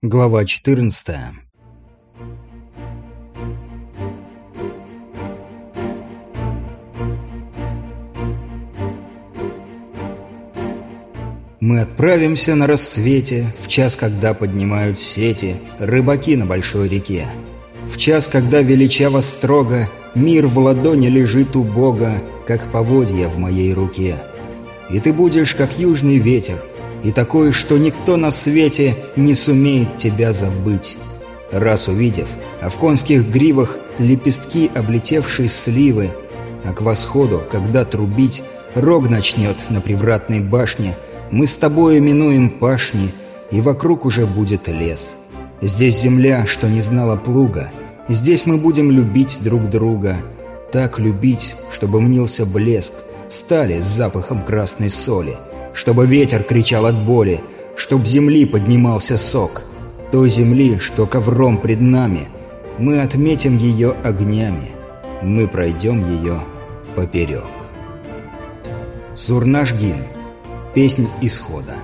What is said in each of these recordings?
Глава 14 Мы отправимся на рассвете, в час, когда поднимают сети рыбаки на большой реке. В час, когда величаво строго мир в ладони лежит у Бога, как поводья в моей руке. И ты будешь, как южный ветер, и такой, что никто на свете не сумеет тебя забыть. Раз увидев, а в конских гривах лепестки облетевшей сливы, а к восходу, когда трубить, рог начнет на привратной башне – мы с тобою минуем пашни, и вокруг уже будет лес. Здесь земля, что не знала плуга. Здесь мы будем любить друг друга. Так любить, чтобы мнился блеск, стали с запахом красной соли. Чтобы ветер кричал от боли, чтоб земли поднимался сок. Той земли, что ковром пред нами. Мы отметим ее огнями. Мы пройдем ее поперек. Сурнашгин Песнь исхода.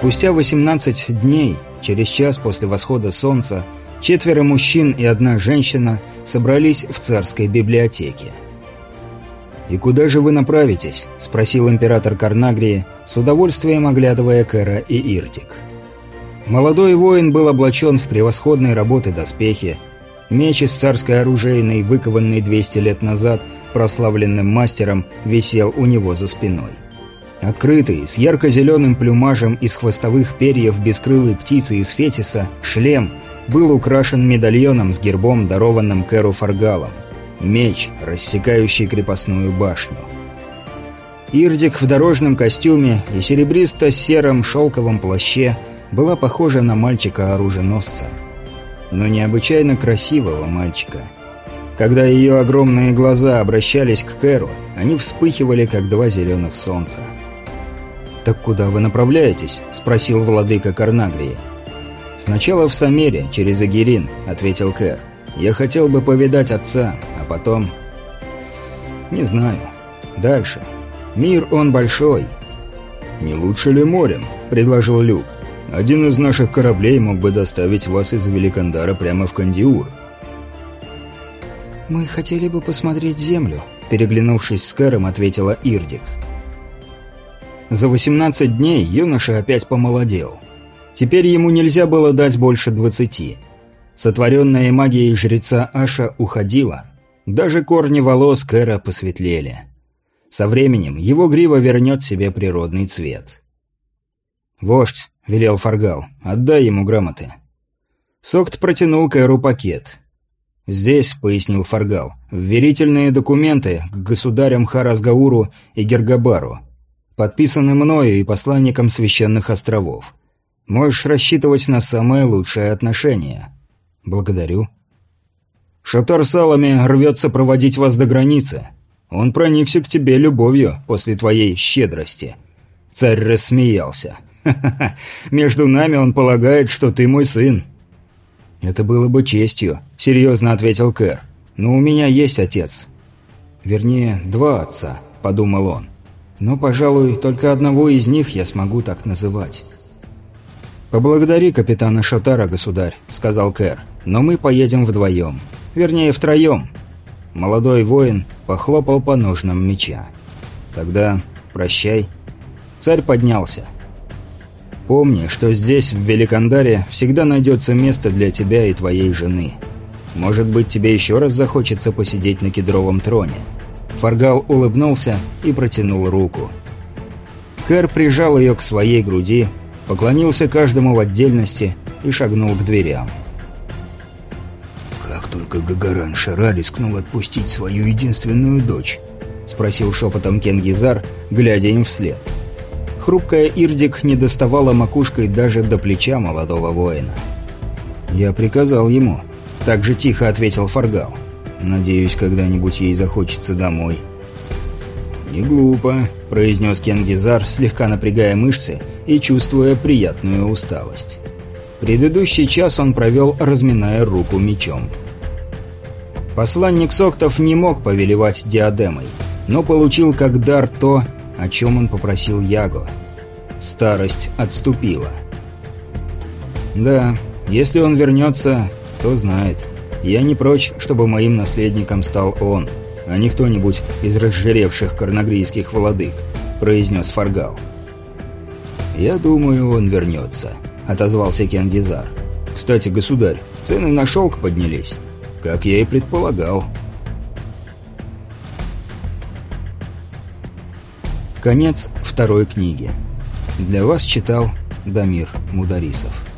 Спустя 18 дней, через час после восхода солнца, четверо мужчин и одна женщина собрались в царской библиотеке. «И куда же вы направитесь?» – спросил император Карнагрии, с удовольствием оглядывая Кэра и Иртик. Молодой воин был облачен в превосходной работы доспехи. Меч из царской оружейной, выкованный 200 лет назад прославленным мастером, висел у него за спиной. Открытый, с ярко-зеленым плюмажем из хвостовых перьев бескрылой птицы из фетиса, шлем был украшен медальоном с гербом, дарованным Кэру Фаргалом. Меч, рассекающий крепостную башню. Ирдик в дорожном костюме и серебристо-сером шелковом плаще – была похожа на мальчика-оруженосца. Но необычайно красивого мальчика. Когда ее огромные глаза обращались к Кэру, они вспыхивали, как два зеленых солнца. «Так куда вы направляетесь?» – спросил владыка Карнагрии. «Сначала в Самере, через Агирин», – ответил Кэр. «Я хотел бы повидать отца, а потом...» «Не знаю. Дальше. Мир он большой». «Не лучше ли морем?» – предложил Люк. Один из наших кораблей мог бы доставить вас из Великандара прямо в Кандиур. «Мы хотели бы посмотреть Землю», — переглянувшись с Кэром, ответила Ирдик. За 18 дней юноша опять помолодел. Теперь ему нельзя было дать больше двадцати. Сотворенная магией жреца Аша уходила. Даже корни волос Кэра посветлели. Со временем его грива вернет себе природный цвет. «Вождь, велел Фаргал. «Отдай ему грамоты». Сокт протянул Кэру пакет. «Здесь», — пояснил Фаргал, — «вверительные документы к государям Харазгауру и Гергабару. Подписаны мною и посланником священных островов. Можешь рассчитывать на самое лучшее отношение». «Благодарю». «Шатар Салами рвется проводить вас до границы. Он проникся к тебе любовью после твоей щедрости». Царь рассмеялся. Ха-ха-ха. Между нами он полагает, что ты мой сын». «Это было бы честью», — серьезно ответил Кэр. «Но у меня есть отец. Вернее, два отца», — подумал он. «Но, пожалуй, только одного из них я смогу так называть». «Поблагодари капитана Шатара, государь», — сказал Кэр. «Но мы поедем вдвоем. Вернее, втроем». Молодой воин похлопал по ножнам меча. «Тогда прощай». Царь поднялся. Помни, что здесь, в Великандаре, всегда найдется место для тебя и твоей жены. Может быть, тебе еще раз захочется посидеть на кедровом троне». Фаргал улыбнулся и протянул руку. Кэр прижал ее к своей груди, поклонился каждому в отдельности и шагнул к дверям. «Как только Гагаран Шара рискнул отпустить свою единственную дочь?» — спросил шепотом Кенгизар, глядя им вслед. — Хрупкая Ирдик не доставала макушкой даже до плеча молодого воина. «Я приказал ему», — так же тихо ответил Фаргал. «Надеюсь, когда-нибудь ей захочется домой». «Не глупо», — произнес Кенгизар, слегка напрягая мышцы и чувствуя приятную усталость. Предыдущий час он провел, разминая руку мечом. Посланник Соктов не мог повелевать диадемой, но получил как дар то, о чем он попросил Яго. Старость отступила. Да, если он вернется, то знает. Я не прочь, чтобы моим наследником стал он, а не кто-нибудь из разжиревших корногрийских владык, произнес Фаргал. «Я думаю, он вернется», — отозвался Кенгизар. «Кстати, государь, цены на шелк поднялись, как я и предполагал». Конец второй книги. Для вас читал Дамир Мударисов.